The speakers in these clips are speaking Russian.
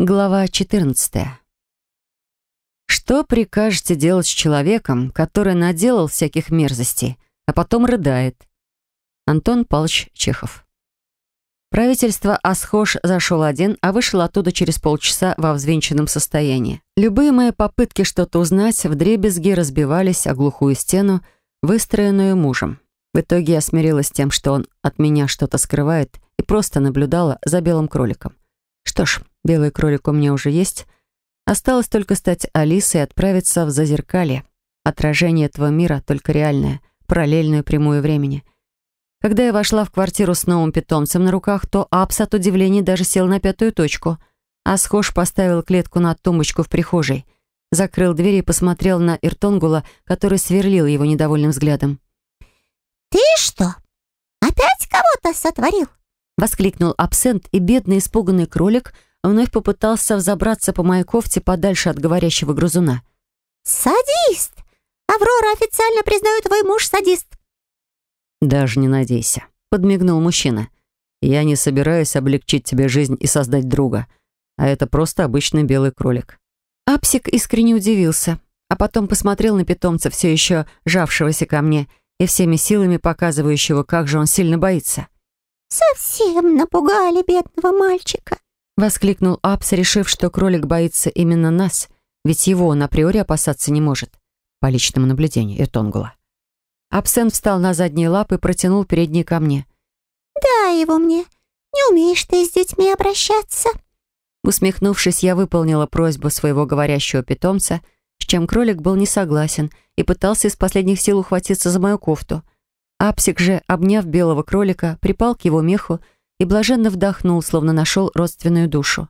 Глава 14. Что прикажете делать с человеком, который наделал всяких мерзостей, а потом рыдает? Антон Павлович Чехов. Правительство Асхош зашел один, а вышел оттуда через полчаса во взвинченном состоянии. Любые мои попытки что-то узнать вдребезги разбивались о глухую стену, выстроенную мужем. В итоге я смирилась с тем, что он от меня что-то скрывает, и просто наблюдала за белым кроликом. Что ж, белый кролик у меня уже есть. Осталось только стать Алисой и отправиться в зазеркалье. Отражение этого мира только реальное, параллельную прямую времени. Когда я вошла в квартиру с новым питомцем на руках, то Апс от удивления даже сел на пятую точку. А Схож поставил клетку на тумбочку в прихожей, закрыл дверь и посмотрел на Иртонгула, который сверлил его недовольным взглядом. «Ты что, опять кого-то сотворил?» Воскликнул абсент, и бедный испуганный кролик вновь попытался взобраться по моей кофте подальше от говорящего грызуна. «Садист! Аврора официально признает твой муж садист!» «Даже не надейся», — подмигнул мужчина. «Я не собираюсь облегчить тебе жизнь и создать друга, а это просто обычный белый кролик». Апсик искренне удивился, а потом посмотрел на питомца, все еще жавшегося ко мне, и всеми силами показывающего, как же он сильно боится. «Совсем напугали бедного мальчика», — воскликнул Апс, решив, что кролик боится именно нас, ведь его он априори опасаться не может, по личному наблюдению Этонгула. Абсент встал на задние лапы и протянул передние ко мне. «Дай его мне. Не умеешь ты с детьми обращаться». Усмехнувшись, я выполнила просьбу своего говорящего питомца, с чем кролик был не согласен и пытался из последних сил ухватиться за мою кофту — Апсик же, обняв белого кролика, припал к его меху и блаженно вдохнул, словно нашел родственную душу.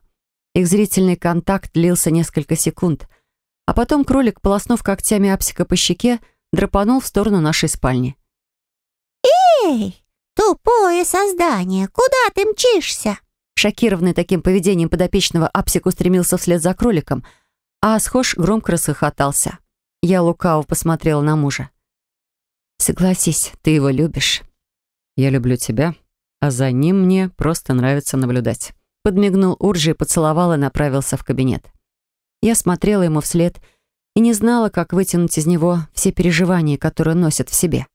Их зрительный контакт длился несколько секунд, а потом кролик, полоснув когтями Апсика по щеке, драпанул в сторону нашей спальни. «Эй, тупое создание, куда ты мчишься?» Шокированный таким поведением подопечного, Апсик устремился вслед за кроликом, а Асхош громко расхохотался. Я лукаво посмотрела на мужа. Согласись, ты его любишь. Я люблю тебя, а за ним мне просто нравится наблюдать. Подмигнул Уржи поцеловал и направился в кабинет. Я смотрела ему вслед и не знала, как вытянуть из него все переживания, которые носит в себе.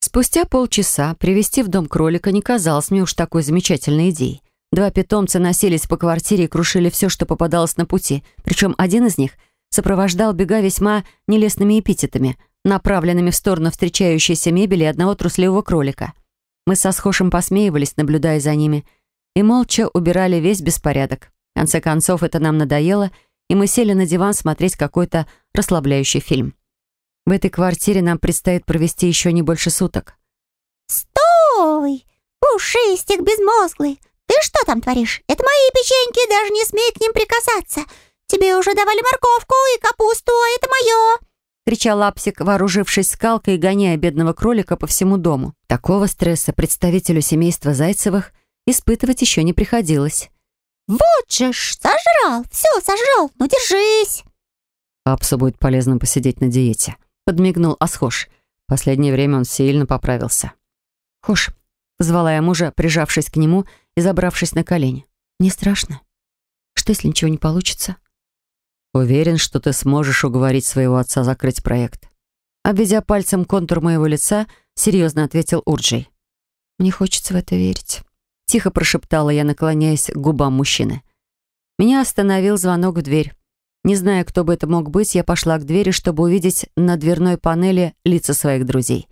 Спустя полчаса привести в дом кролика не казалось мне уж такой замечательной идеей. Два питомца носились по квартире и крушили все, что попадалось на пути, причем один из них сопровождал бега весьма нелестными эпитетами, направленными в сторону встречающейся мебели одного трусливого кролика. Мы со Схошем посмеивались, наблюдая за ними, и молча убирали весь беспорядок. В конце концов, это нам надоело, и мы сели на диван смотреть какой-то расслабляющий фильм. В этой квартире нам предстоит провести еще не больше суток. «Стой! Пушистик безмозглый! Ты что там творишь? Это мои печеньки, даже не смей к ним прикасаться! Тебе уже давали морковку и капусту, а это мое!» Кричал Апсик, вооружившись скалкой и гоняя бедного кролика по всему дому. Такого стресса представителю семейства Зайцевых испытывать еще не приходилось. «Вот же ж, сожрал! Все, сожрал! Ну, держись!» «Апсу будет полезно посидеть на диете», — подмигнул Асхош. Последнее время он сильно поправился. «Хош», — позвала я мужа, прижавшись к нему и забравшись на колени. «Не страшно? Что, если ничего не получится?» «Уверен, что ты сможешь уговорить своего отца закрыть проект». Обведя пальцем контур моего лица, серьезно ответил Урджей. «Мне хочется в это верить», — тихо прошептала я, наклоняясь к губам мужчины. Меня остановил звонок в дверь. Не зная, кто бы это мог быть, я пошла к двери, чтобы увидеть на дверной панели лица своих друзей.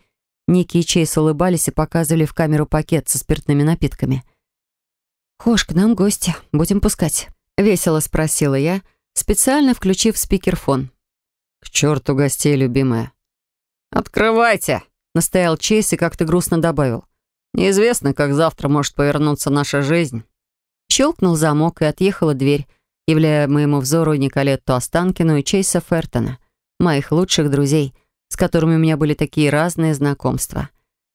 Ники и Чейз улыбались и показывали в камеру пакет со спиртными напитками. «Хош, к нам гости. Будем пускать?» — весело спросила я, — специально включив спикерфон. «К черту гостей, любимая!» «Открывайте!» — настоял Чейз и как-то грустно добавил. «Неизвестно, как завтра может повернуться наша жизнь». Щелкнул замок, и отъехала дверь, являя моему взору Николетту Останкину и Чейса Фертона, моих лучших друзей, с которыми у меня были такие разные знакомства.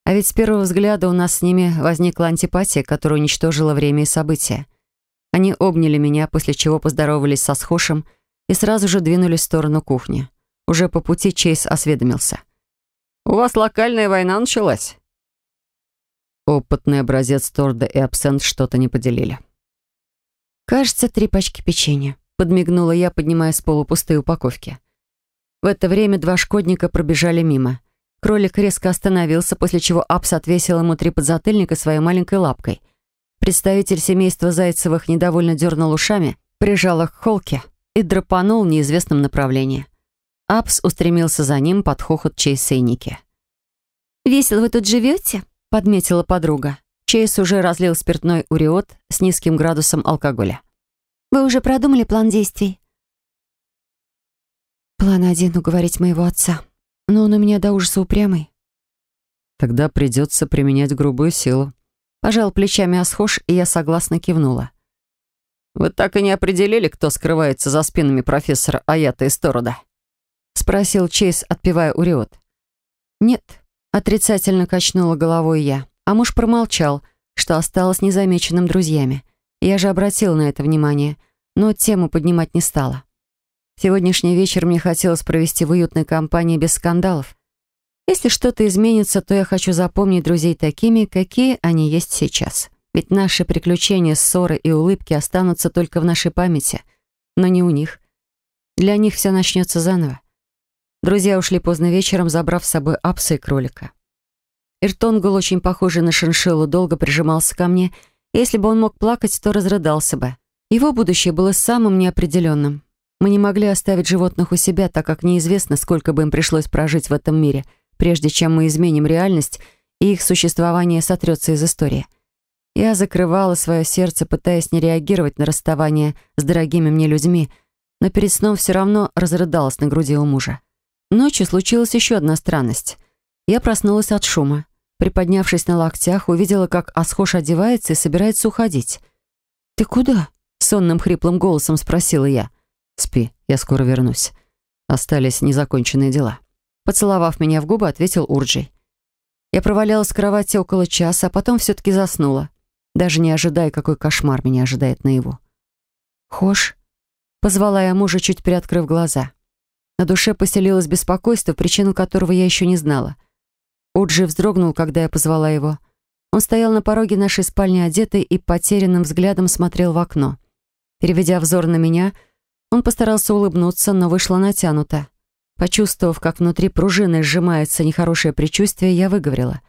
А ведь с первого взгляда у нас с ними возникла антипатия, которая уничтожила время и события. Они обняли меня, после чего поздоровались со Схошем и сразу же двинулись в сторону кухни. Уже по пути Чейз осведомился. «У вас локальная война началась?» Опытный образец Торда и Абсент что-то не поделили. «Кажется, три пачки печенья», — подмигнула я, поднимая с пола пустые упаковки. В это время два шкодника пробежали мимо. Кролик резко остановился, после чего Апс отвесил ему три подзатыльника своей маленькой лапкой. Представитель семейства Зайцевых недовольно дернул ушами, прижал их к холке и драпанул в неизвестном направлении. Апс устремился за ним под хохот Чейса и Ники. «Весело вы тут живете?» — подметила подруга. Чейз уже разлил спиртной уриот с низким градусом алкоголя. «Вы уже продумали план действий?» «План один — уговорить моего отца. Но он у меня до ужаса упрямый». «Тогда придется применять грубую силу». Пожал плечами Асхош, и я согласно кивнула. «Вы так и не определили, кто скрывается за спинами профессора Аята из Торода?» Спросил Чейз, отпивая уриот. «Нет», Отрицательно качнула головой я, а муж промолчал, что осталось незамеченным друзьями. Я же обратила на это внимание, но тему поднимать не стала. Сегодняшний вечер мне хотелось провести в уютной компании без скандалов. Если что-то изменится, то я хочу запомнить друзей такими, какие они есть сейчас. Ведь наши приключения, ссоры и улыбки останутся только в нашей памяти, но не у них. Для них все начнется заново. Друзья ушли поздно вечером, забрав с собой апса и кролика. Иртонгул, очень похожий на шиншиллу, долго прижимался ко мне. Если бы он мог плакать, то разрыдался бы. Его будущее было самым неопределенным. Мы не могли оставить животных у себя, так как неизвестно, сколько бы им пришлось прожить в этом мире, прежде чем мы изменим реальность, и их существование сотрется из истории. Я закрывала свое сердце, пытаясь не реагировать на расставание с дорогими мне людьми, но перед сном все равно разрыдалась на груди у мужа. Ночью случилась еще одна странность. Я проснулась от шума. Приподнявшись на локтях, увидела, как Асхош одевается и собирается уходить. «Ты куда?» — сонным хриплым голосом спросила я. «Спи, я скоро вернусь. Остались незаконченные дела». Поцеловав меня в губы, ответил Урджей. Я провалялась в кровати около часа, а потом все-таки заснула, даже не ожидая, какой кошмар меня ожидает наяву. «Хош?» — позвала я мужа, чуть приоткрыв глаза. На душе поселилось беспокойство, причину которого я еще не знала. Уджи вздрогнул, когда я позвала его. Он стоял на пороге нашей спальни одетый и потерянным взглядом смотрел в окно. Переведя взор на меня, он постарался улыбнуться, но вышло натянуто. Почувствовав, как внутри пружины сжимается нехорошее предчувствие, я выговорила.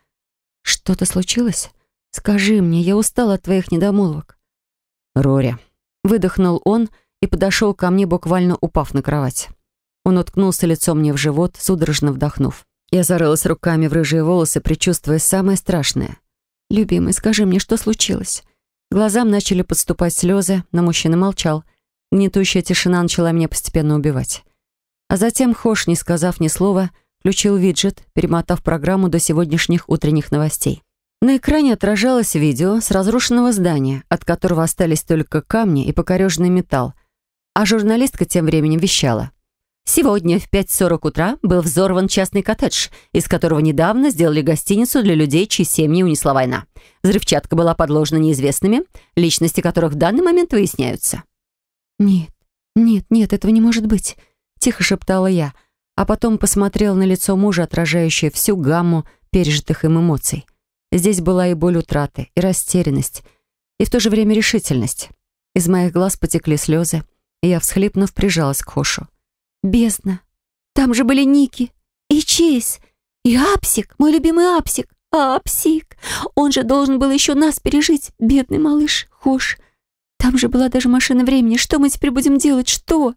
«Что-то случилось? Скажи мне, я устала от твоих недомолвок». «Рори», — выдохнул он и подошел ко мне, буквально упав на кровать. Он уткнулся лицом мне в живот, судорожно вдохнув. Я зарылась руками в рыжие волосы, предчувствуя самое страшное. «Любимый, скажи мне, что случилось?» Глазам начали подступать слезы, но мужчина молчал. Гнетущая тишина начала меня постепенно убивать. А затем Хош, не сказав ни слова, включил виджет, перемотав программу до сегодняшних утренних новостей. На экране отражалось видео с разрушенного здания, от которого остались только камни и покореженный металл, а журналистка тем временем вещала. Сегодня в 5.40 утра был взорван частный коттедж, из которого недавно сделали гостиницу для людей, чьи семьи унесла война. Взрывчатка была подложена неизвестными, личности которых в данный момент выясняются. «Нет, нет, нет, этого не может быть», — тихо шептала я, а потом посмотрела на лицо мужа, отражающее всю гамму пережитых им эмоций. Здесь была и боль утраты, и растерянность, и в то же время решительность. Из моих глаз потекли слезы, и я, всхлипнув, прижалась к Хошу. Бездна. Там же были Ники и Чейз, и Апсик, мой любимый Апсик. Апсик. Он же должен был еще нас пережить, бедный малыш, Хош. Там же была даже машина времени. Что мы теперь будем делать? Что?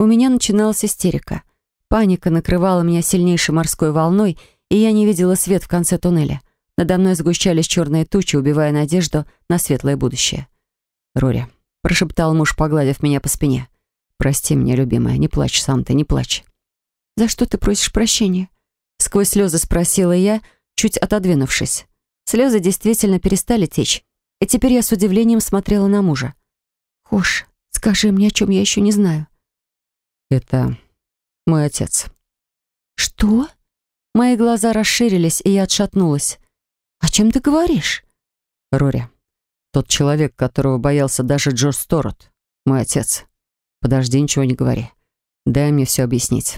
У меня начиналась истерика. Паника накрывала меня сильнейшей морской волной, и я не видела свет в конце туннеля. Надо мной сгущались черные тучи, убивая надежду на светлое будущее. «Рори», — прошептал муж, погладив меня по спине, — «Прости меня, любимая, не плачь, Санта, не плачь». «За что ты просишь прощения?» Сквозь слезы спросила я, чуть отодвинувшись. Слезы действительно перестали течь, и теперь я с удивлением смотрела на мужа. «Хош, скажи мне, о чем я еще не знаю». «Это мой отец». «Что?» Мои глаза расширились, и я отшатнулась. «О чем ты говоришь?» «Рори, тот человек, которого боялся даже Джордж Сторот, мой отец. Подожди, ничего не говори. Дай мне все объяснить.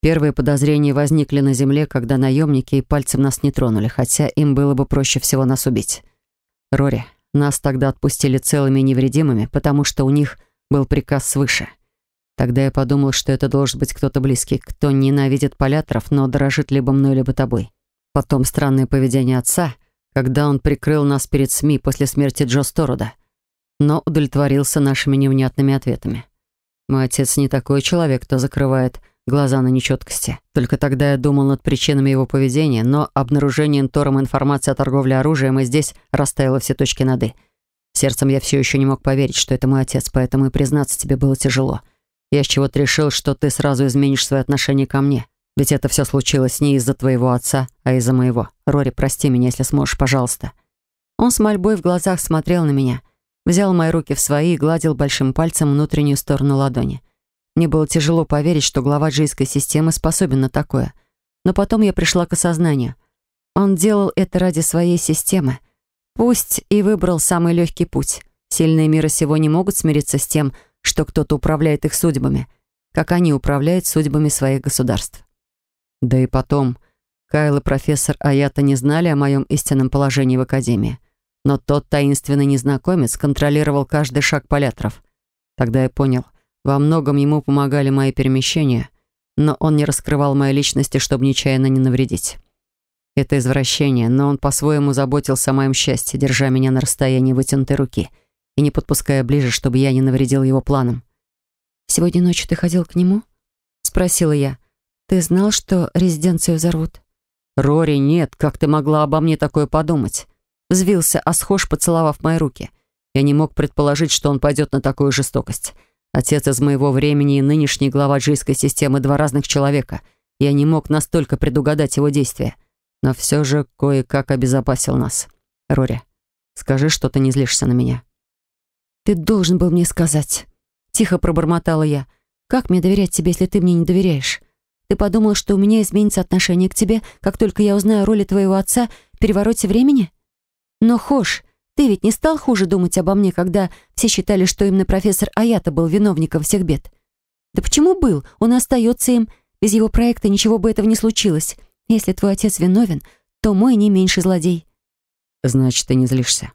Первые подозрения возникли на земле, когда наемники и пальцем нас не тронули, хотя им было бы проще всего нас убить. Рори, Нас тогда отпустили целыми и невредимыми, потому что у них был приказ свыше. Тогда я подумал, что это должен быть кто-то близкий, кто ненавидит поляторов, но дорожит либо мной, либо тобой. Потом странное поведение отца, когда он прикрыл нас перед СМИ после смерти Джо Сторуда, но удовлетворился нашими невнятными ответами. Мой отец не такой человек, кто закрывает глаза на нечеткости. Только тогда я думал над причинами его поведения, но обнаружение Тором информации о торговле оружием и здесь расставило все точки над «и». Сердцем я все еще не мог поверить, что это мой отец, поэтому и признаться тебе было тяжело. Я с чего-то решил, что ты сразу изменишь свое отношение ко мне. Ведь это все случилось не из-за твоего отца, а из-за моего. Рори, прости меня, если сможешь, пожалуйста». Он с мольбой в глазах смотрел на меня, взял мои руки в свои и гладил большим пальцем внутреннюю сторону ладони. Мне было тяжело поверить, что глава джийской системы способен на такое. Но потом я пришла к осознанию. Он делал это ради своей системы. Пусть и выбрал самый легкий путь. Сильные мира сего не могут смириться с тем, что кто-то управляет их судьбами, как они управляют судьбами своих государств. Да и потом, Кайл и профессор Аята не знали о моем истинном положении в Академии. Но тот таинственный незнакомец контролировал каждый шаг полятров. Тогда я понял — во многом ему помогали мои перемещения, но он не раскрывал моей личности, чтобы нечаянно не навредить. Это извращение, но он по-своему заботился о моем счастье, держа меня на расстоянии вытянутой руки и не подпуская ближе, чтобы я не навредил его планам. «Сегодня ночью ты ходил к нему?» — спросила я. «Ты знал, что резиденцию взорвут?» «Рори, нет, как ты могла обо мне такое подумать?» Взвился Асхош, поцеловав мои руки. Я не мог предположить, что он пойдет на такую жестокость. Отец из моего времени и нынешний глава джийской системы два разных человека. Я не мог настолько предугадать его действия. Но все же кое-как обезопасил нас. Рори, скажи, что ты не злишься на меня. Ты должен был мне сказать. Тихо пробормотала я. Как мне доверять тебе, если ты мне не доверяешь? Ты подумал, что у меня изменится отношение к тебе, как только я узнаю о роли твоего отца в перевороте времени? Но, Хош, ты ведь не стал хуже думать обо мне, когда все считали, что именно профессор Аята был виновником всех бед? Да почему был? Он остается им. Без его проекта ничего бы этого не случилось. Если твой отец виновен, то мой не меньше злодей. Значит, ты не злишься?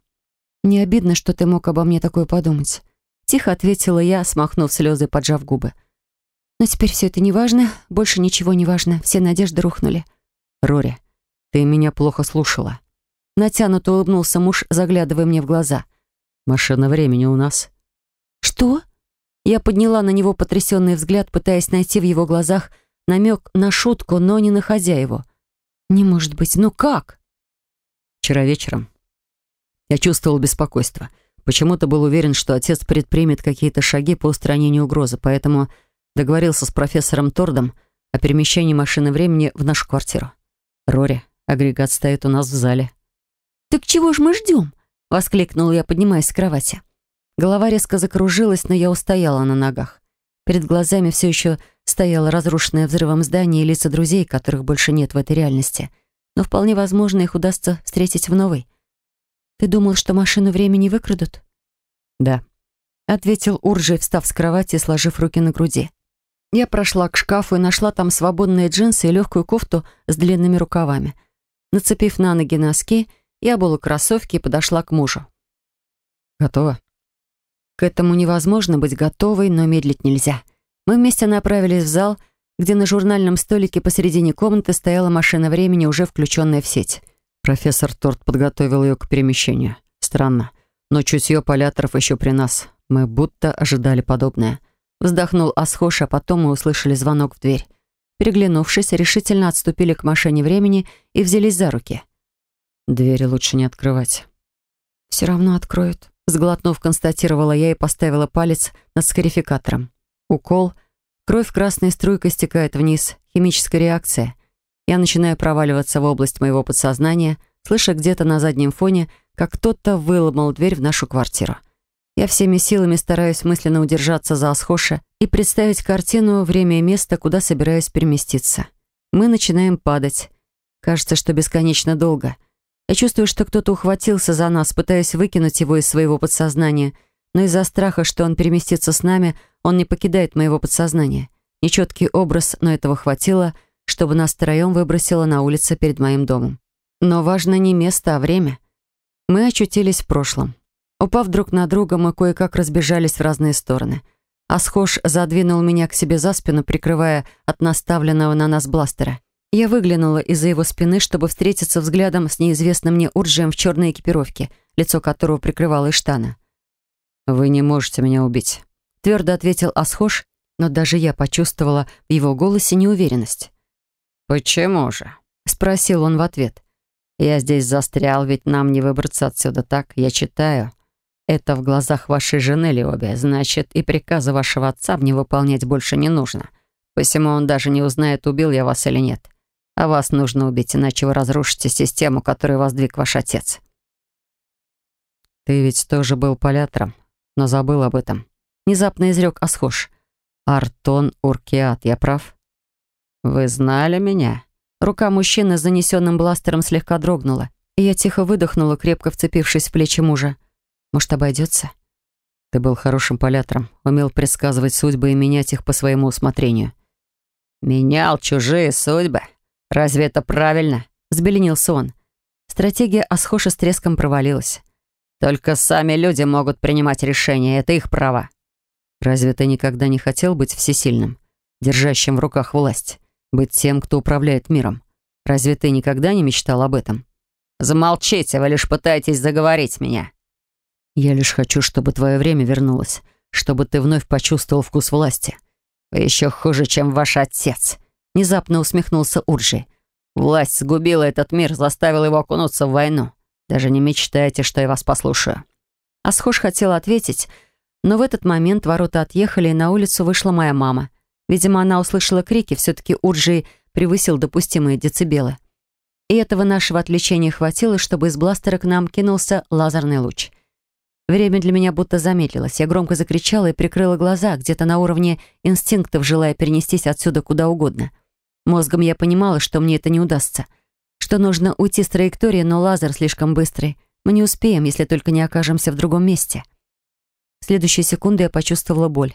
Не обидно, что ты мог обо мне такое подумать. Тихо ответила я, смахнув слезы поджав губы. Но теперь все это не важно, больше ничего не важно, все надежды рухнули. Рори, ты меня плохо слушала. Натянуто улыбнулся муж, заглядывая мне в глаза. «Машина времени у нас». «Что?» Я подняла на него потрясенный взгляд, пытаясь найти в его глазах намек на шутку, но не находя его. «Не может быть, ну как?» Вчера вечером я чувствовал беспокойство. Почему-то был уверен, что отец предпримет какие-то шаги по устранению угрозы, поэтому договорился с профессором Тордом о перемещении машины времени в нашу квартиру. «Рори, агрегат стоит у нас в зале». «Так чего ж мы ждем?» — воскликнула я, поднимаясь с кровати. Голова резко закружилась, но я устояла на ногах. Перед глазами все еще стояло разрушенное взрывом здание и лица друзей, которых больше нет в этой реальности. Но вполне возможно, их удастся встретить в новой. «Ты думал, что машину времени выкрадут?» «Да», — ответил Уржи, встав с кровати и сложив руки на груди. Я прошла к шкафу и нашла там свободные джинсы и легкую кофту с длинными рукавами. Нацепив на ноги носки — я обула кроссовки и подошла к мужу. «Готово?» К этому невозможно быть готовой, но медлить нельзя. Мы вместе направились в зал, где на журнальном столике посередине комнаты стояла машина времени, уже включенная в сеть. Профессор Торт подготовил ее к перемещению. Странно, но чутье поляторов еще при нас. Мы будто ожидали подобное. Вздохнул Асхош, а потом мы услышали звонок в дверь. Переглянувшись, решительно отступили к машине времени и взялись за руки. Двери лучше не открывать. Все равно откроют. Сглотнув, констатировала я и поставила палец над скарификатором. Укол. Кровь красной струйкой стекает вниз. Химическая реакция. Я начинаю проваливаться в область моего подсознания, слыша где-то на заднем фоне, как кто-то выломал дверь в нашу квартиру. Я всеми силами стараюсь мысленно удержаться за Асхоша и представить картину, время и место, куда собираюсь переместиться. Мы начинаем падать. Кажется, что бесконечно долго — я чувствую, что кто-то ухватился за нас, пытаясь выкинуть его из своего подсознания, но из-за страха, что он переместится с нами, он не покидает моего подсознания. Нечеткий образ, но этого хватило, чтобы нас втроем выбросило на улице перед моим домом. Но важно не место, а время. Мы очутились в прошлом. Упав друг на друга, мы кое-как разбежались в разные стороны. Асхош задвинул меня к себе за спину, прикрывая от наставленного на нас бластера. Я выглянула из-за его спины, чтобы встретиться взглядом с неизвестным мне Урджием в черной экипировке, лицо которого прикрывало Иштана. «Вы не можете меня убить», — твердо ответил Асхош, но даже я почувствовала в его голосе неуверенность. «Почему же?» — спросил он в ответ. «Я здесь застрял, ведь нам не выбраться отсюда, так? Я читаю. Это в глазах вашей жены, Леобия, значит, и приказа вашего отца мне выполнять больше не нужно. Посему он даже не узнает, убил я вас или нет. А вас нужно убить, иначе вы разрушите систему, которую воздвиг ваш отец». «Ты ведь тоже был полятором, но забыл об этом». Внезапно изрек Асхош. «Артон Уркиат, я прав?» «Вы знали меня?» Рука мужчины с занесенным бластером слегка дрогнула, и я тихо выдохнула, крепко вцепившись в плечи мужа. «Может, обойдется?» «Ты был хорошим полятором, умел предсказывать судьбы и менять их по своему усмотрению». «Менял чужие судьбы? Разве это правильно?» — взбеленился он. Стратегия Асхоша с треском провалилась. «Только сами люди могут принимать решения, это их право». «Разве ты никогда не хотел быть всесильным, держащим в руках власть?» Быть тем, кто управляет миром. Разве ты никогда не мечтал об этом? Замолчите, вы лишь пытаетесь заговорить меня. Я лишь хочу, чтобы твое время вернулось, чтобы ты вновь почувствовал вкус власти. Вы еще хуже, чем ваш отец. Внезапно усмехнулся Уржи. Власть сгубила этот мир, заставила его окунуться в войну. Даже не мечтайте, что я вас послушаю. Асхош хотел ответить, но в этот момент ворота отъехали, и на улицу вышла моя мама. Видимо, она услышала крики, все-таки Урджи превысил допустимые децибелы. И этого нашего отвлечения хватило, чтобы из бластера к нам кинулся лазерный луч. Время для меня будто замедлилось. Я громко закричала и прикрыла глаза, где-то на уровне инстинктов, желая перенестись отсюда куда угодно. Мозгом я понимала, что мне это не удастся. Что нужно уйти с траектории, но лазер слишком быстрый. Мы не успеем, если только не окажемся в другом месте. В следующую секунду я почувствовала боль.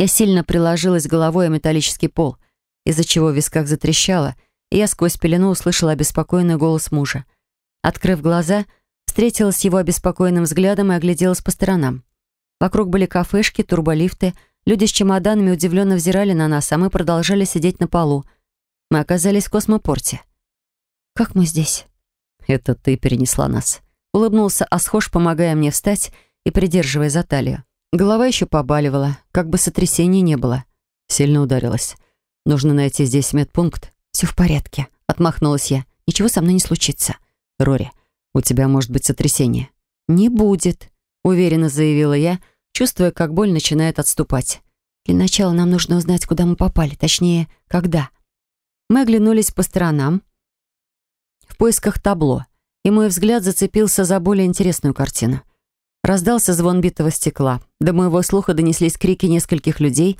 Я сильно приложилась головой о металлический пол, из-за чего в висках затрещало, и я сквозь пелену услышала обеспокоенный голос мужа. Открыв глаза, встретилась его обеспокоенным взглядом и огляделась по сторонам. Вокруг были кафешки, турболифты, люди с чемоданами удивленно взирали на нас, а мы продолжали сидеть на полу. Мы оказались в космопорте. «Как мы здесь?» «Это ты перенесла нас», — улыбнулся Асхош, помогая мне встать и придерживая за талию. Голова еще побаливала, как бы сотрясения не было. Сильно ударилась. Нужно найти здесь медпункт. Все в порядке, отмахнулась я. Ничего со мной не случится. Рори, у тебя может быть сотрясение. Не будет, уверенно заявила я, чувствуя, как боль начинает отступать. Для начала нам нужно узнать, куда мы попали, точнее, когда. Мы оглянулись по сторонам в поисках табло, и мой взгляд зацепился за более интересную картину. Раздался звон битого стекла. До моего слуха донеслись крики нескольких людей,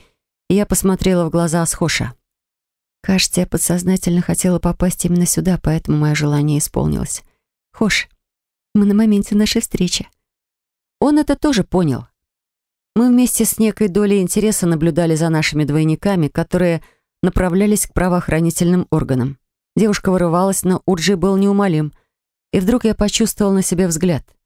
и я посмотрела в глаза Асхоша. Кажется, я подсознательно хотела попасть именно сюда, поэтому мое желание исполнилось. Хош, мы на моменте нашей встречи. Он это тоже понял. Мы вместе с некой долей интереса наблюдали за нашими двойниками, которые направлялись к правоохранительным органам. Девушка вырывалась, но Урджи был неумолим. И вдруг я почувствовал на себе взгляд —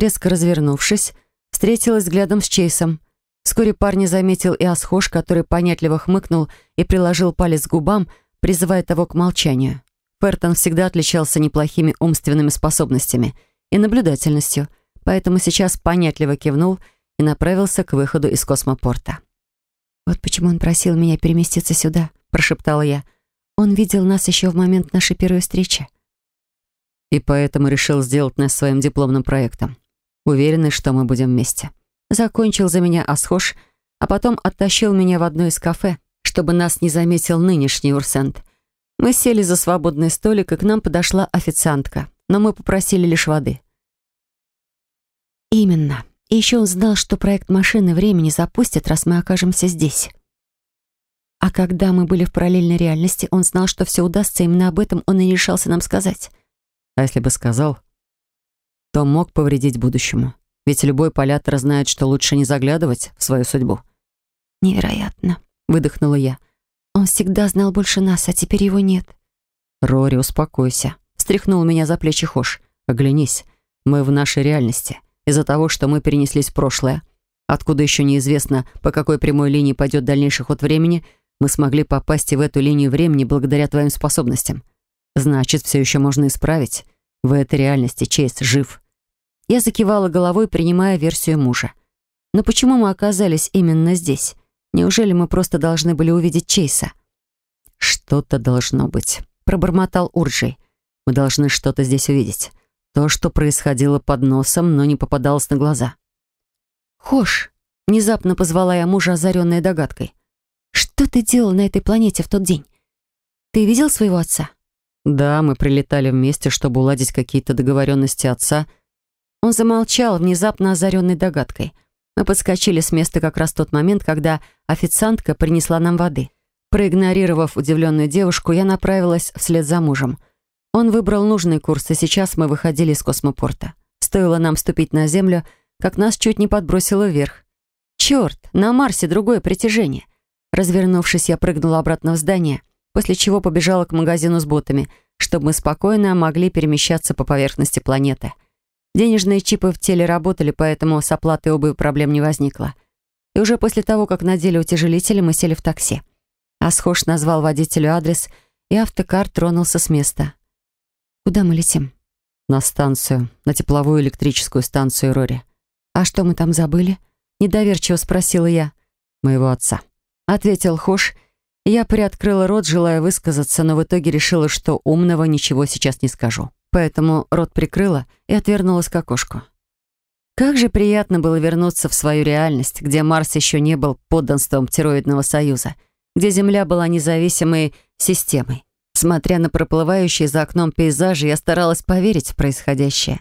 Резко развернувшись, встретилась взглядом с Чейсом. Вскоре парня заметил и Асхош, который понятливо хмыкнул и приложил палец к губам, призывая того к молчанию. Фертон всегда отличался неплохими умственными способностями и наблюдательностью, поэтому сейчас понятливо кивнул и направился к выходу из космопорта. «Вот почему он просил меня переместиться сюда», — прошептала я. «Он видел нас еще в момент нашей первой встречи». И поэтому решил сделать нас своим дипломным проектом уверенный, что мы будем вместе. Закончил за меня Асхош, а потом оттащил меня в одно из кафе, чтобы нас не заметил нынешний Урсент. Мы сели за свободный столик, и к нам подошла официантка, но мы попросили лишь воды. «Именно. И еще он знал, что проект машины времени запустит, раз мы окажемся здесь. А когда мы были в параллельной реальности, он знал, что все удастся, именно об этом он и решался нам сказать. А если бы сказал, то мог повредить будущему. Ведь любой полятор знает, что лучше не заглядывать в свою судьбу. «Невероятно», — выдохнула я. «Он всегда знал больше нас, а теперь его нет». «Рори, успокойся», — встряхнул меня за плечи Хош. «Оглянись, мы в нашей реальности. из-за того, что мы перенеслись в прошлое. Откуда еще неизвестно, по какой прямой линии пойдет дальнейший ход времени, мы смогли попасть и в эту линию времени благодаря твоим способностям. Значит, все еще можно исправить. В этой реальности Чейз жив. Я закивала головой, принимая версию мужа. Но почему мы оказались именно здесь? Неужели мы просто должны были увидеть Чейса? «Что-то должно быть», — пробормотал Урджей. «Мы должны что-то здесь увидеть. То, что происходило под носом, но не попадалось на глаза». «Хош!» — внезапно позвала я мужа, озаренная догадкой. «Что ты делал на этой планете в тот день? Ты видел своего отца?» «Да, мы прилетали вместе, чтобы уладить какие-то договоренности отца». Он замолчал, внезапно озаренной догадкой. Мы подскочили с места как раз в тот момент, когда официантка принесла нам воды. Проигнорировав удивленную девушку, я направилась вслед за мужем. Он выбрал нужный курс, и сейчас мы выходили из космопорта. Стоило нам ступить на Землю, как нас чуть не подбросило вверх. Черт, на Марсе другое притяжение. Развернувшись, я прыгнула обратно в здание, после чего побежала к магазину с ботами, чтобы мы спокойно могли перемещаться по поверхности планеты. Денежные чипы в теле работали, поэтому с оплатой обуви проблем не возникло. И уже после того, как надели утяжелители, мы сели в такси. Асхош назвал водителю адрес, и автокар тронулся с места. «Куда мы летим?» «На станцию, на тепловую электрическую станцию Рори». «А что мы там забыли?» Недоверчиво спросила я. «Моего отца», — ответил Хош. Я приоткрыла рот, желая высказаться, но в итоге решила, что умного ничего сейчас не скажу. Поэтому рот прикрыла и отвернулась к окошку. Как же приятно было вернуться в свою реальность, где Марс еще не был подданством Тероидного Союза — где Земля была независимой системой. Смотря на проплывающие за окном пейзажи, я старалась поверить в происходящее.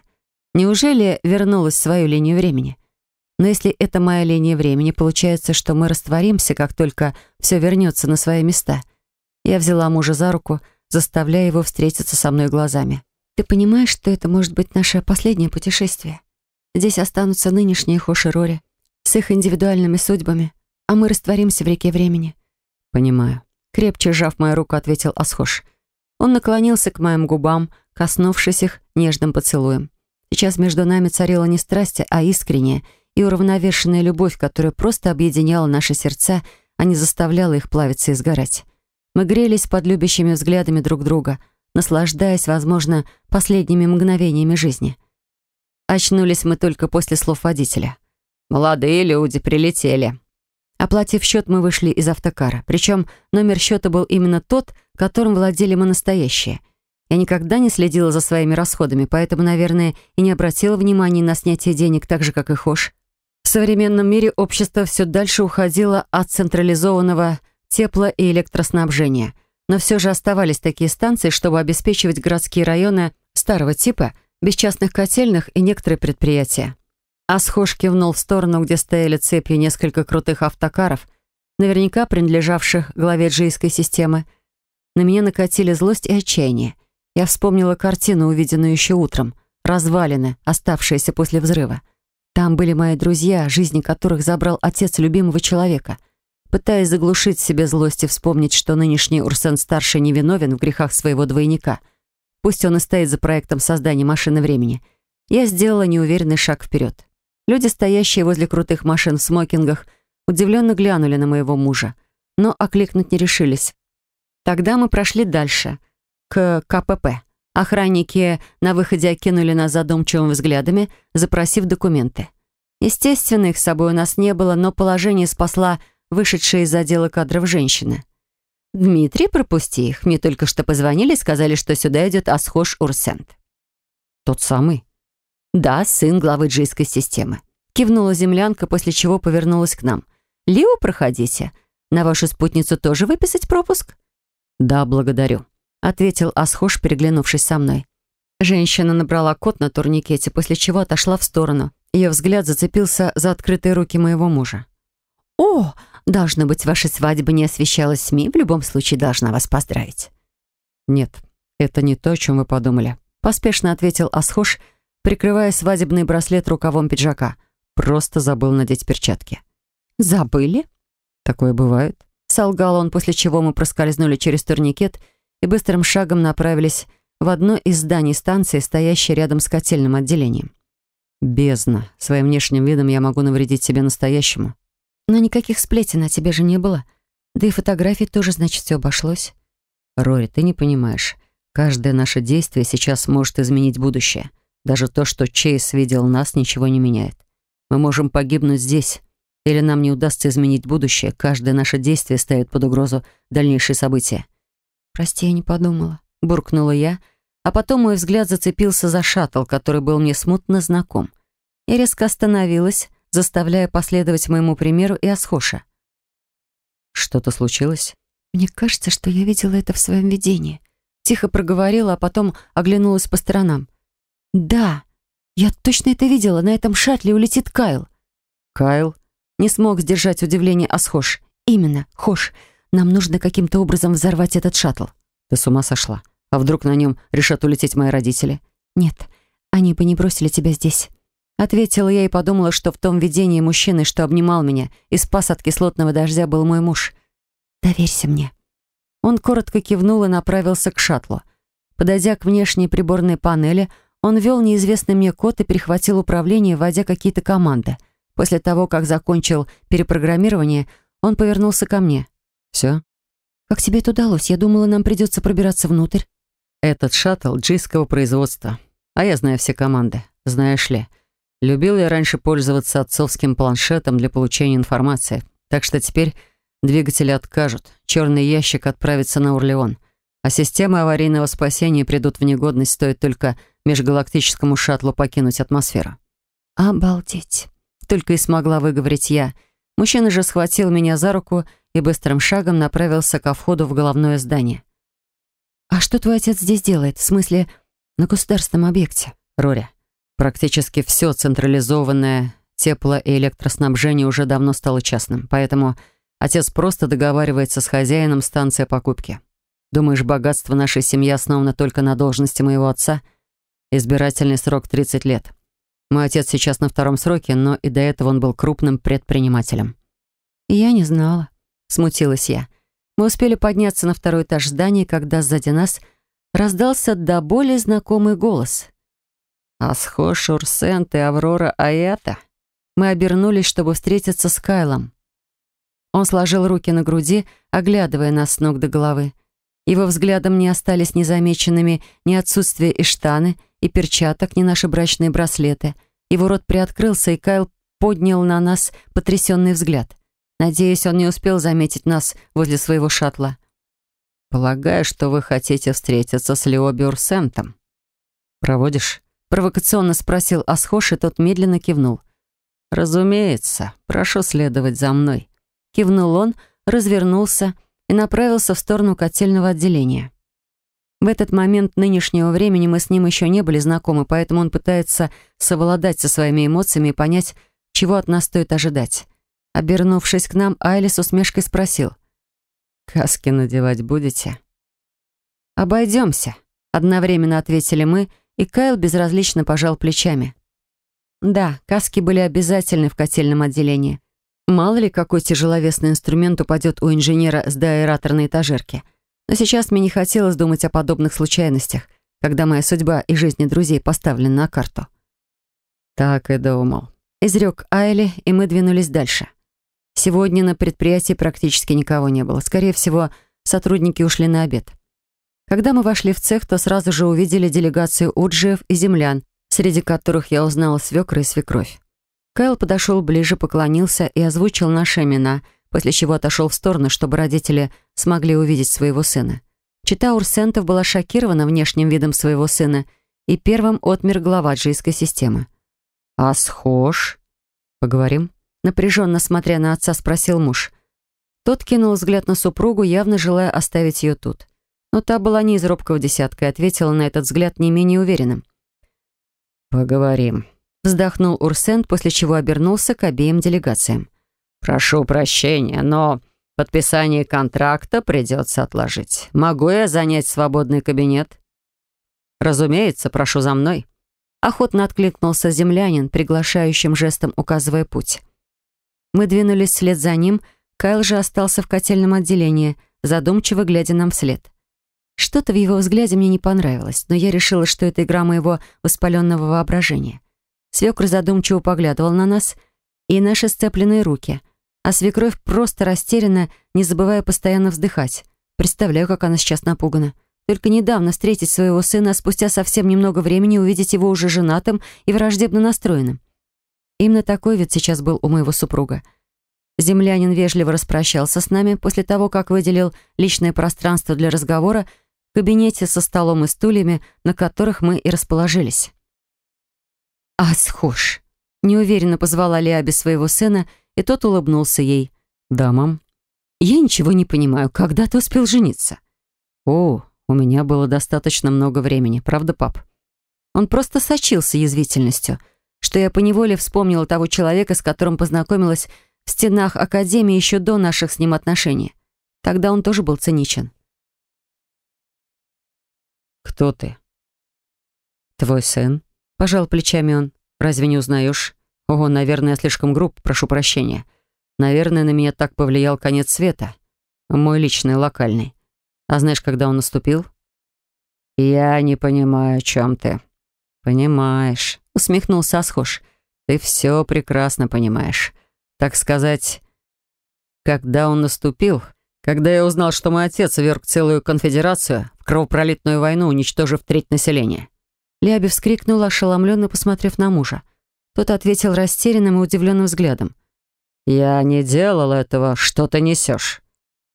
Неужели вернулась в свою линию времени? Но если это моя линия времени, получается, что мы растворимся, как только все вернется на свои места. Я взяла мужа за руку, заставляя его встретиться со мной глазами. «Ты понимаешь, что это может быть наше последнее путешествие? Здесь останутся нынешние Хоши Рори с их индивидуальными судьбами, а мы растворимся в реке времени. «Понимаю». Крепче сжав мою руку, ответил Асхош. Он наклонился к моим губам, коснувшись их нежным поцелуем. Сейчас между нами царила не страсть, а искренняя и уравновешенная любовь, которая просто объединяла наши сердца, а не заставляла их плавиться и сгорать. Мы грелись под любящими взглядами друг друга, наслаждаясь, возможно, последними мгновениями жизни. Очнулись мы только после слов водителя. «Молодые люди прилетели», Оплатив счет, мы вышли из автокара. Причем номер счета был именно тот, которым владели мы настоящие. Я никогда не следила за своими расходами, поэтому, наверное, и не обратила внимания на снятие денег, так же, как и Хош. В современном мире общество все дальше уходило от централизованного тепло- и электроснабжения. Но все же оставались такие станции, чтобы обеспечивать городские районы старого типа, без частных котельных и некоторые предприятия. Асхош кивнул в сторону, где стояли цепью несколько крутых автокаров, наверняка принадлежавших главе джийской системы. На меня накатили злость и отчаяние. Я вспомнила картину, увиденную еще утром. Развалины, оставшиеся после взрыва. Там были мои друзья, жизни которых забрал отец любимого человека. Пытаясь заглушить себе злость и вспомнить, что нынешний Урсен-старший невиновен в грехах своего двойника. Пусть он и стоит за проектом создания машины времени. Я сделала неуверенный шаг вперед. Люди, стоящие возле крутых машин в смокингах, удивленно глянули на моего мужа, но окликнуть не решились. Тогда мы прошли дальше, к КПП. Охранники на выходе окинули нас задумчивыми взглядами, запросив документы. Естественно, их с собой у нас не было, но положение спасла вышедшая из отдела кадров женщина. «Дмитрий, пропусти их. Мне только что позвонили и сказали, что сюда идет Асхош Урсент». «Тот самый?» «Да, сын главы джийской системы». Кивнула землянка, после чего повернулась к нам. «Лио, проходите. На вашу спутницу тоже выписать пропуск?» «Да, благодарю», — ответил Асхош, переглянувшись со мной. Женщина набрала код на турникете, после чего отошла в сторону. Ее взгляд зацепился за открытые руки моего мужа. «О, должно быть, ваша свадьба не освещалась СМИ. В любом случае, должна вас поздравить». «Нет, это не то, о чем вы подумали», — поспешно ответил Асхош, — прикрывая свадебный браслет рукавом пиджака. Просто забыл надеть перчатки. «Забыли?» «Такое бывает», — солгал он, после чего мы проскользнули через турникет и быстрым шагом направились в одно из зданий станции, стоящее рядом с котельным отделением. Бездна. Своим внешним видом я могу навредить себе настоящему. Но никаких сплетен о тебе же не было. Да и фотографий тоже, значит, все обошлось. Рори, ты не понимаешь. Каждое наше действие сейчас может изменить будущее. Даже то, что Чейз видел нас, ничего не меняет. Мы можем погибнуть здесь. Или нам не удастся изменить будущее. Каждое наше действие ставит под угрозу дальнейшие события. «Прости, я не подумала», — буркнула я, а потом мой взгляд зацепился за шаттл, который был мне смутно знаком. Я резко остановилась, заставляя последовать моему примеру и Асхоша. «Что-то случилось?» «Мне кажется, что я видела это в своем видении». Тихо проговорила, а потом оглянулась по сторонам. «Да, я точно это видела. На этом шаттле улетит Кайл». «Кайл?» Не смог сдержать удивление Асхош. «Именно, Хош. Нам нужно каким-то образом взорвать этот шаттл». «Ты с ума сошла? А вдруг на нем решат улететь мои родители?» «Нет, они бы не бросили тебя здесь». Ответила я и подумала, что в том видении мужчины, что обнимал меня и спас от кислотного дождя, был мой муж. «Доверься мне». Он коротко кивнул и направился к шаттлу. Подойдя к внешней приборной панели, он ввел неизвестный мне код и перехватил управление, вводя какие-то команды. После того, как закончил перепрограммирование, он повернулся ко мне. «Все?» «Как тебе это удалось? Я думала, нам придется пробираться внутрь». «Этот шаттл джийского производства. А я знаю все команды. Знаешь ли, любил я раньше пользоваться отцовским планшетом для получения информации. Так что теперь Двигатели откажут. Черный ящик отправится на Урлеон. А системы аварийного спасения придут в негодность, стоит только межгалактическому шаттлу покинуть атмосферу. «Обалдеть!» Только и смогла выговорить я. Мужчина же схватил меня за руку и быстрым шагом направился ко входу в головное здание. «А что твой отец здесь делает? В смысле, на государственном объекте?» «Рори, практически все централизованное тепло- и электроснабжение уже давно стало частным, поэтому Отец просто договаривается с хозяином станции покупки. Думаешь, богатство нашей семьи основано только на должности моего отца? Избирательный срок 30 лет. Мой отец сейчас на втором сроке, но и до этого он был крупным предпринимателем. я не знала. Смутилась я. Мы успели подняться на второй этаж здания, когда сзади нас раздался до боли знакомый голос. «Асхош, Урсент и Аврора Аята?» Мы обернулись, чтобы встретиться с Кайлом. Он сложил руки на груди, оглядывая нас с ног до головы. Его взглядом не остались незамеченными ни отсутствие штаны, и перчаток, ни наши брачные браслеты. Его рот приоткрылся, и Кайл поднял на нас потрясенный взгляд. Надеюсь, он не успел заметить нас возле своего шаттла. «Полагаю, что вы хотите встретиться с Лео Бюрсентом. Проводишь?» Провокационно спросил Асхош, и тот медленно кивнул. «Разумеется. Прошу следовать за мной». Кивнул он, развернулся и направился в сторону котельного отделения. В этот момент нынешнего времени мы с ним еще не были знакомы, поэтому он пытается совладать со своими эмоциями и понять, чего от нас стоит ожидать. Обернувшись к нам, Айли с усмешкой спросил. «Каски надевать будете?» «Обойдемся», — одновременно ответили мы, и Кайл безразлично пожал плечами. Да, каски были обязательны в котельном отделении. Мало ли, какой тяжеловесный инструмент упадет у инженера с доаэраторной этажерки. Но сейчас мне не хотелось думать о подобных случайностях, когда моя судьба и жизни друзей поставлены на карту. «Так и думал», — изрек Айли, и мы двинулись дальше. Сегодня на предприятии практически никого не было. Скорее всего, сотрудники ушли на обед. Когда мы вошли в цех, то сразу же увидели делегацию уджиев и землян, среди которых я узнала свекра и свекровь. Кайл подошел ближе, поклонился и озвучил наши имена, после чего отошел в сторону, чтобы родители смогли увидеть своего сына. Чита Урсентов была шокирована внешним видом своего сына и первым отмер глава джийской системы. «А схож?» «Поговорим?» Напряженно смотря на отца, спросил муж. Тот кинул взгляд на супругу, явно желая оставить ее тут. Но та была не из робкого десятка и ответила на этот взгляд не менее уверенным. «Поговорим», Вздохнул Урсент, после чего обернулся к обеим делегациям. «Прошу прощения, но подписание контракта придется отложить. Могу я занять свободный кабинет?» «Разумеется, прошу за мной». Охотно откликнулся землянин, приглашающим жестом указывая путь. Мы двинулись вслед за ним, Кайл же остался в котельном отделении, задумчиво глядя нам вслед. Что-то в его взгляде мне не понравилось, но я решила, что это игра моего воспаленного воображения. Свекр задумчиво поглядывал на нас и наши сцепленные руки, а свекровь просто растеряна, не забывая постоянно вздыхать. Представляю, как она сейчас напугана. Только недавно встретить своего сына, а спустя совсем немного времени увидеть его уже женатым и враждебно настроенным. Именно такой вид сейчас был у моего супруга. Землянин вежливо распрощался с нами после того, как выделил личное пространство для разговора в кабинете со столом и стульями, на которых мы и расположились. «А, схож!» — неуверенно позвала Лиаби своего сына, и тот улыбнулся ей. «Да, мам». «Я ничего не понимаю. Когда ты успел жениться?» «О, у меня было достаточно много времени, правда, пап?» Он просто сочился язвительностью, что я поневоле вспомнила того человека, с которым познакомилась в стенах Академии еще до наших с ним отношений. Тогда он тоже был циничен. «Кто ты?» «Твой сын», — пожал плечами он. «Разве не узнаешь?» «Ого, наверное, я слишком груб, прошу прощения. Наверное, на меня так повлиял конец света. Мой личный, локальный. А знаешь, когда он наступил?» «Я не понимаю, о чем ты». «Понимаешь», — усмехнулся Асхош. «Ты все прекрасно понимаешь. Так сказать, когда он наступил, когда я узнал, что мой отец вверг целую конфедерацию в кровопролитную войну, уничтожив треть населения. Ляби вскрикнула, ошеломленно посмотрев на мужа. Тот ответил растерянным и удивленным взглядом. «Я не делал этого. Что ты несешь?»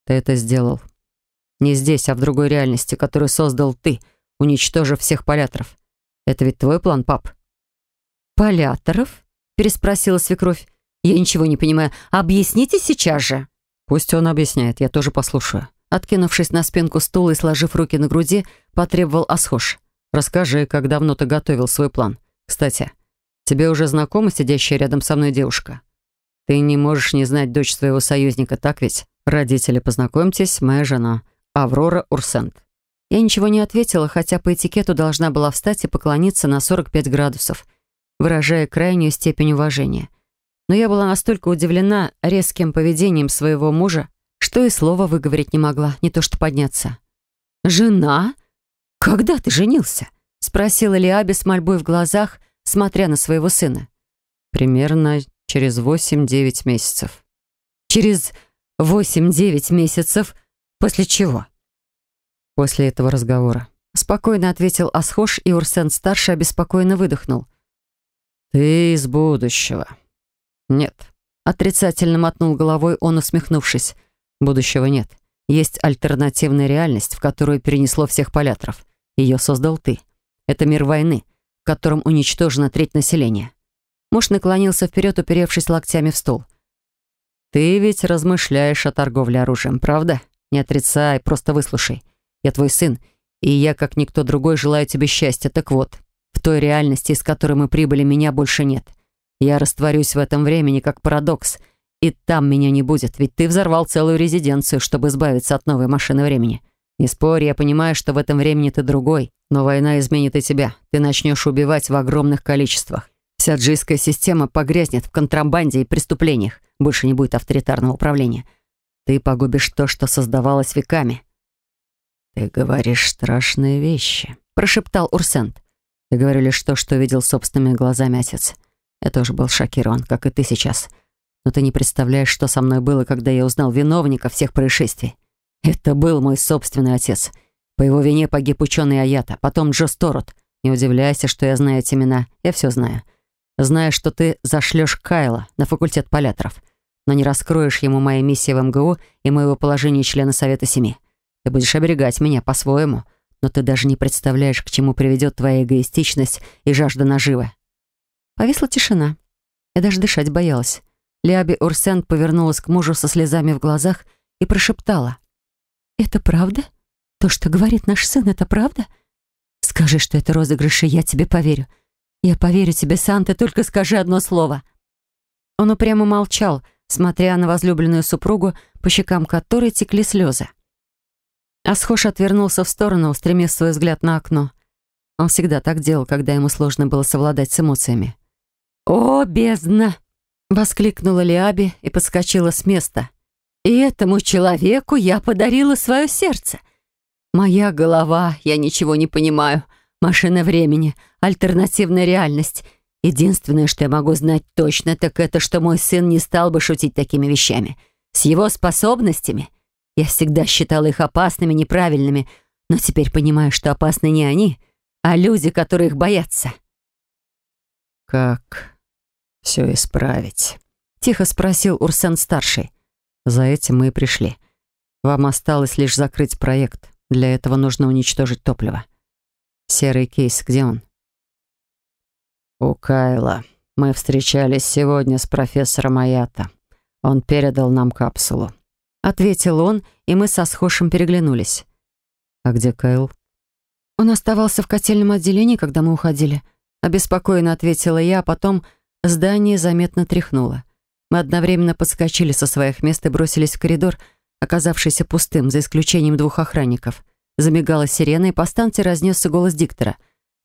«Ты это сделал. Не здесь, а в другой реальности, которую создал ты, уничтожив всех поляторов. Это ведь твой план, пап?» «Поляторов?» — переспросила свекровь. «Я ничего не понимаю. Объясните сейчас же». «Пусть он объясняет, я тоже послушаю». Откинувшись на спинку стула и сложив руки на груди, потребовал Асхош. «Расскажи, как давно ты готовил свой план. Кстати, тебе уже знакома сидящая рядом со мной девушка? Ты не можешь не знать дочь своего союзника, так ведь? Родители, познакомьтесь, моя жена, Аврора Урсент». Я ничего не ответила, хотя по этикету должна была встать и поклониться на 45 градусов, выражая крайнюю степень уважения. Но я была настолько удивлена резким поведением своего мужа, что и слова выговорить не могла, не то что подняться. «Жена? Когда ты женился?» — спросила Лиаби с мольбой в глазах, смотря на своего сына. «Примерно через восемь-девять месяцев». «Через восемь-девять месяцев? После чего?» «После этого разговора». Спокойно ответил Асхош, и Урсен-старший обеспокоенно выдохнул. «Ты из будущего». «Нет». Отрицательно мотнул головой он, усмехнувшись. «Будущего нет. Есть альтернативная реальность, в которую перенесло всех поляторов. Ее создал ты. Это мир войны, в котором уничтожена треть населения». Муж наклонился вперед, уперевшись локтями в стол. «Ты ведь размышляешь о торговле оружием, правда? Не отрицай, просто выслушай. Я твой сын, и я, как никто другой, желаю тебе счастья. Так вот, в той реальности, из которой мы прибыли, меня больше нет. Я растворюсь в этом времени, как парадокс, и там меня не будет, ведь ты взорвал целую резиденцию, чтобы избавиться от новой машины времени. Не спорь, я понимаю, что в этом времени ты другой, но война изменит и тебя. Ты начнешь убивать в огромных количествах. Вся джийская система погрязнет в контрабанде и преступлениях. Больше не будет авторитарного управления. Ты погубишь то, что создавалось веками. «Ты говоришь страшные вещи», — прошептал Урсент. «Ты говорю лишь то, что видел собственными глазами отец. Я тоже был шокирован, как и ты сейчас. Но ты не представляешь, что со мной было, когда я узнал виновника всех происшествий. Это был мой собственный отец. По его вине погиб ученый Аята, потом Джо Сторот. Не удивляйся, что я знаю эти имена. Я все знаю. Знаю, что ты зашлешь Кайла на факультет поляторов, но не раскроешь ему моей миссии в МГУ и моего положения члена Совета Семи. Ты будешь оберегать меня по-своему, но ты даже не представляешь, к чему приведет твоя эгоистичность и жажда наживы». Повисла тишина. Я даже дышать боялась. Лиаби Урсент повернулась к мужу со слезами в глазах и прошептала. «Это правда? То, что говорит наш сын, это правда? Скажи, что это розыгрыш, и я тебе поверю. Я поверю тебе, Санта, только скажи одно слово». Он упрямо молчал, смотря на возлюбленную супругу, по щекам которой текли слезы. Асхош отвернулся в сторону, устремив свой взгляд на окно. Он всегда так делал, когда ему сложно было совладать с эмоциями. «О, бездна!» — воскликнула Лиаби и подскочила с места. «И этому человеку я подарила свое сердце. Моя голова, я ничего не понимаю. Машина времени, альтернативная реальность. Единственное, что я могу знать точно, так это, что мой сын не стал бы шутить такими вещами. С его способностями я всегда считала их опасными, неправильными, но теперь понимаю, что опасны не они, а люди, которые их боятся. «Как все исправить?» — тихо спросил Урсен-старший. «За этим мы и пришли. Вам осталось лишь закрыть проект. Для этого нужно уничтожить топливо. Серый кейс, где он?» «У Кайла. Мы встречались сегодня с профессором Аята. Он передал нам капсулу». Ответил он, и мы со Схошем переглянулись. «А где Кайл?» «Он оставался в котельном отделении, когда мы уходили», обеспокоенно ответила я, а потом здание заметно тряхнуло. Мы одновременно подскочили со своих мест и бросились в коридор, оказавшийся пустым, за исключением двух охранников. Замигала сирена, и по станции разнесся голос диктора.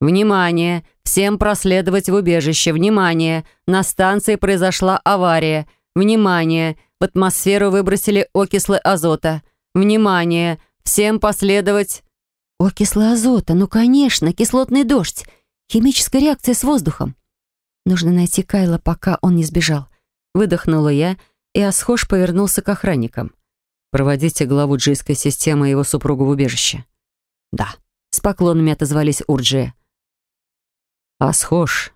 «Внимание! Всем проследовать в убежище! Внимание! На станции произошла авария! Внимание! В атмосферу выбросили окислы азота! Внимание! Всем последовать...» «Окислы азота? Ну, конечно! Кислотный дождь! Химическая реакция с воздухом!» «Нужно найти Кайла, пока он не сбежал!» Выдохнула я, и Асхош повернулся к охранникам. «Проводите главу джийской системы и его супругу в убежище». «Да», — с поклонами отозвались Урджия. «Асхош,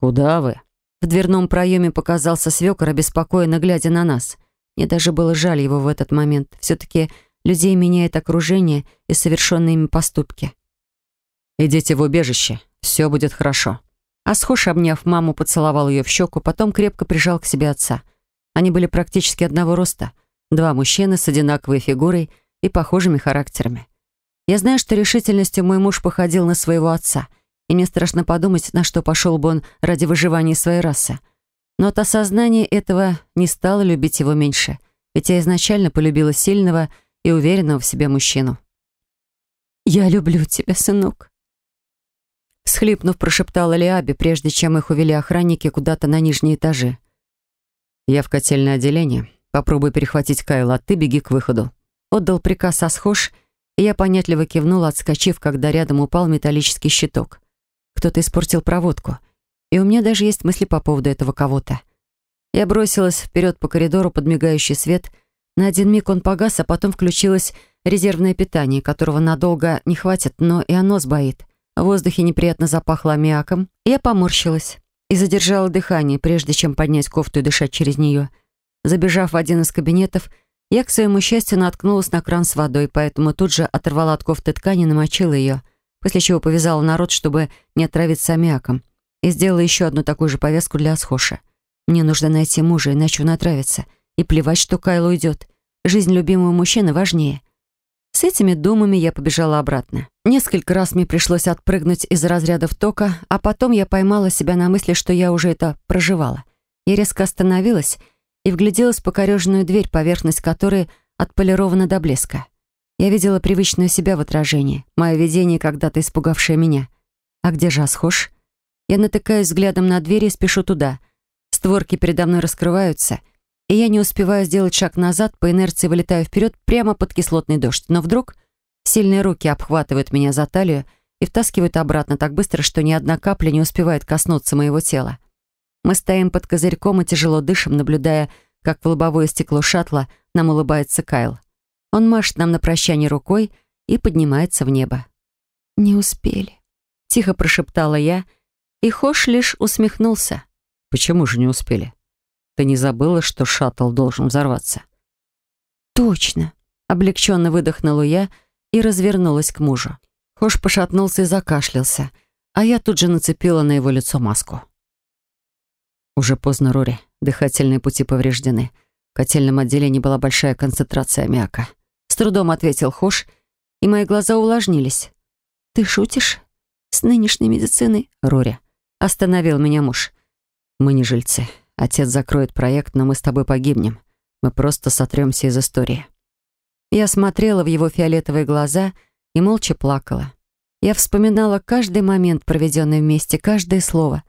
куда вы?» В дверном проеме показался свекор, обеспокоенно глядя на нас. Мне даже было жаль его в этот момент. Все-таки людей меняет окружение и совершенные ими поступки. «Идите в убежище, все будет хорошо». Асхош, обняв маму, поцеловал ее в щеку, потом крепко прижал к себе отца. Они были практически одного роста. Два мужчины с одинаковой фигурой и похожими характерами. Я знаю, что решительностью мой муж походил на своего отца — и мне страшно подумать, на что пошел бы он ради выживания своей расы. Но от осознания этого не стало любить его меньше, ведь я изначально полюбила сильного и уверенного в себе мужчину. «Я люблю тебя, сынок», Схлипнув, прошептала Лиаби, прежде чем их увели охранники куда-то на нижние этажи. «Я в котельное отделение. Попробуй перехватить Кайла, а ты беги к выходу». Отдал приказ Асхош, и я понятливо кивнула, отскочив, когда рядом упал металлический щиток. Кто-то испортил проводку. И у меня даже есть мысли по поводу этого кого-то. Я бросилась вперед по коридору под мигающий свет. На один миг он погас, а потом включилось резервное питание, которого надолго не хватит, но и оно сбоит. В воздухе неприятно запахло аммиаком. Я поморщилась и задержала дыхание, прежде чем поднять кофту и дышать через нее. Забежав в один из кабинетов, я, к своему счастью, наткнулась на кран с водой, поэтому тут же оторвала от кофты ткань и намочила ее после чего повязала народ, чтобы не отравиться аммиаком, и сделала еще одну такую же повязку для Асхоша. Мне нужно найти мужа, иначе он отравится. И плевать, что Кайл уйдет. Жизнь любимого мужчины важнее. С этими думами я побежала обратно. Несколько раз мне пришлось отпрыгнуть из разрядов тока, а потом я поймала себя на мысли, что я уже это проживала. Я резко остановилась и вгляделась в покореженную дверь, поверхность которой отполирована до блеска. Я видела привычную себя в отражении, мое видение, когда-то испугавшее меня. А где же Асхош? Я натыкаюсь взглядом на дверь и спешу туда. Створки передо мной раскрываются, и я не успеваю сделать шаг назад, по инерции вылетаю вперед прямо под кислотный дождь. Но вдруг сильные руки обхватывают меня за талию и втаскивают обратно так быстро, что ни одна капля не успевает коснуться моего тела. Мы стоим под козырьком и тяжело дышим, наблюдая, как в лобовое стекло шаттла нам улыбается Кайл. Он машет нам на прощание рукой и поднимается в небо. «Не успели», — тихо прошептала я, и Хош лишь усмехнулся. «Почему же не успели? Ты не забыла, что шаттл должен взорваться?» «Точно», — облегченно выдохнула я и развернулась к мужу. Хош пошатнулся и закашлялся, а я тут же нацепила на его лицо маску. Уже поздно, Рори. Дыхательные пути повреждены. В котельном отделении была большая концентрация аммиака трудом ответил Хош, и мои глаза увлажнились. «Ты шутишь? С нынешней медициной?» «Рори», — остановил меня муж. «Мы не жильцы. Отец закроет проект, но мы с тобой погибнем. Мы просто сотремся из истории». Я смотрела в его фиолетовые глаза и молча плакала. Я вспоминала каждый момент, проведенный вместе, каждое слово.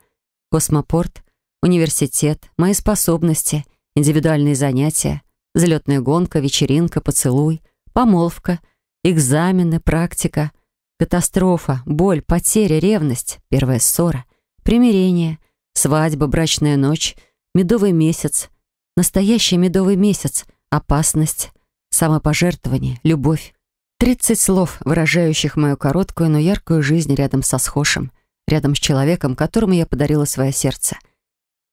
Космопорт, университет, мои способности, индивидуальные занятия, взлетная гонка, вечеринка, поцелуй, Помолвка, экзамены, практика, катастрофа, боль, потеря, ревность, первая ссора, примирение, свадьба, брачная ночь, медовый месяц, настоящий медовый месяц, опасность, самопожертвование, любовь. Тридцать слов, выражающих мою короткую, но яркую жизнь рядом со схожим, рядом с человеком, которому я подарила свое сердце.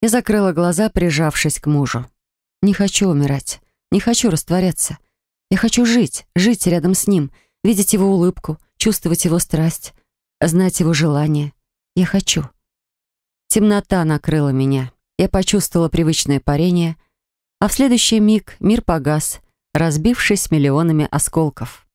Я закрыла глаза, прижавшись к мужу. Не хочу умирать, не хочу растворяться. Я хочу жить, жить рядом с ним, видеть его улыбку, чувствовать его страсть, знать его желание. Я хочу. Темнота накрыла меня. Я почувствовала привычное парение, а в следующий миг мир погас, разбившись миллионами осколков.